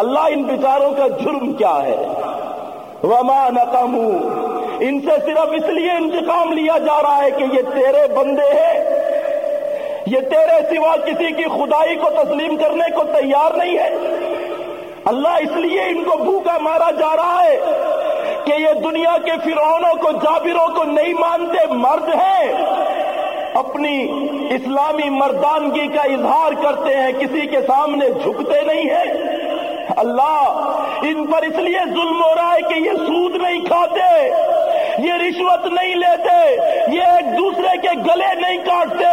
اللہ ان بیچاروں کا جرم کیا ہے؟ وما نقم ان سے صرف اس لیے انتقام لیا جا رہا ہے کہ یہ تیرے بندے ہیں۔ یہ تیرے سوا کسی کی خدائی کو تسلیم کرنے کو تیار نہیں ہے۔ اللہ اس لیے ان کو بھوکا مارا جا رہا ہے کہ یہ دنیا کے فرعونوں کو، جابروں کو نہیں مانتے، مرد ہیں۔ اپنی اسلامی مردانگی کا اظہار کرتے ہیں، کسی کے سامنے جھکتے نہیں ہیں۔ اللہ، ان پر اس لیے ظلم ہو رہا ہے کہ یہ سود نہیں کھاتے، یہ رشوت نہیں لیتے، یہ ایک دوسرے کے گلے نہیں کاٹتے،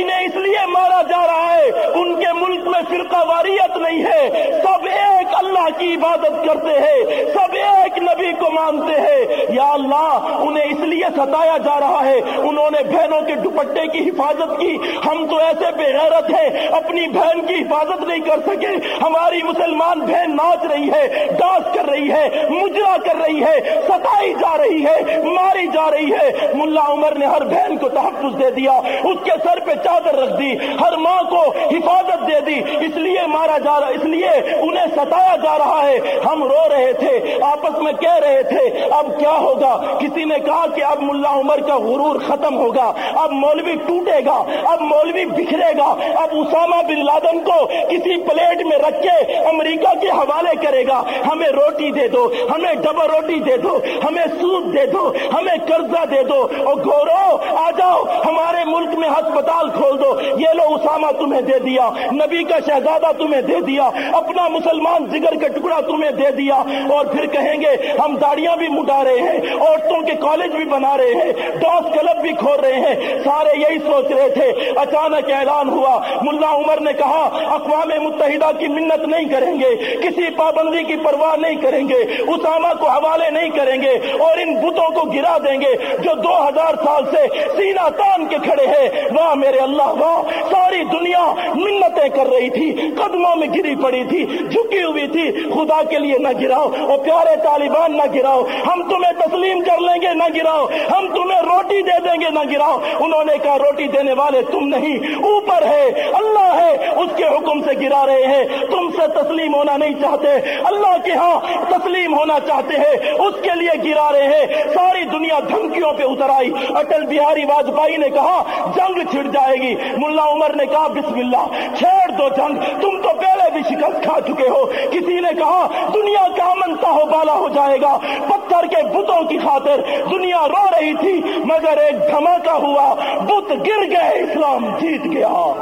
انہیں اس لیے مارا جا رہا ہے ان کے ملک میں فرقہ واریت نہیں ہے۔ سب ایک اللہ کی عبادت کرتے ہیں۔ سب ایک نبی کو مانتے ہیں۔ یا اللہ، انہیں اس لیے ستایا جا رہا ہے۔ انہوں نے بہنوں کے دوپٹے کی حفاظت کی۔ ہم تو ایسے بے غیرت ہیں۔ اپنی بہن کی حفاظت نہیں کر سکے۔ ہماری مسلمان بہن ناچ رہی ہے، ڈانس کر رہی ہے، مجرا کر رہی ہے، ستائی جا رہی ہے، ماری جا رہی ہے۔ ملا عمر نے ہر بہن کو تحفظ دے دیا۔ اس کے سر پہ چادر رکھ دی۔ ہر ماں کو حفاظت دے دی اس لیے مارا جا رہا اس لیے انہیں ستایا جا رہا ہے۔ ہم رو رہے تھے، آپس میں کہہ رہے تھے، اب کیا ہوگا؟ کسی نے کہا کہ اب ملا عمر کا غرور ختم ہوگا، اب مولوی ٹوٹے گا، اب مولوی بکھرے گا، اب اسامہ بن لادن کو کسی پلیٹ میں رکھ کے امریکہ کے حوالے کرے گا۔ ہمیں روٹی دے دو، ہمیں ڈبل روٹی دے دو، ہمیں سود دے دو، ہمیں قرضہ دے دو۔ اور گورو، آ جاؤ، ہمارے ملک میں ہسپتال کھول دو۔ یہ لو اسامہ تمہیں دے دیا۔ نبی کا شہزادہ تمہیں دے دیا، اپنا مسلمان جگر کا ٹکڑا تمہیں دے دیا۔ اور پھر کہیں گے، ہم داڑیاں بھی مٹا رہے ہیں، عورتوں کے کالج بھی بنا رہے ہیں، ڈانس کلب بھی کھول رہے ہیں۔ سارے یہی سوچ رہے تھے۔ اچانک اعلان ہوا۔ ملا عمر نے کہا، اقوام متحدہ کی منت نہیں کریں گے، کسی پابندی کی پرواہ نہیں کریں گے، اسامہ کو حوالے نہیں کریں گے، اور ان بتوں کو گرا دیں گے جو دو ہزار سال سے سینہ تان کے کھڑے ہیں۔ واہ میرے اللہ، واہ! ساری دنیا منتیں کر رہی تھی، قدموں میں گری پڑی تھی، جھکی ہوئی تھی، خدا کے لیے نہ گراؤ، اور پیارے طالبان نہ گراؤ، ہم تمہیں تسلیم کر لیں گے، نہ گراؤ، ہم تمہیں روٹی دے دیں گے، نہ گراؤ، انہوں نے کہا روٹی دینے والے تم نہیں، اوپر ہے، اللہ ہے، اس کے حکم سے گرا رہے ہیں، تم سے تسلیم ہونا نہیں چاہتے، اللہ کے ہاں تسلیم ہونا چاہتے ہیں، اس کے لیے گرا رہے ہیں، ساری دنیا دھمکیوں پہ اتر آئی، اٹل بہاری واجپئی نے کہا، جنگ چھڑ جائے گی، ملا عمر نے کہا، بسم اللہ، چھ چھوڑ دو جنگ تم تو پہلے بھی شکست کھا چکے ہو۔ کسی نے کہا، دنیا کا امن تاہو بالا ہو جائے گا۔ پتھر کے بتوں کی خاطر دنیا رو رہی تھی، مگر ایک دھماکہ ہوا۔ بت گر گئے، اسلام جیت گیا۔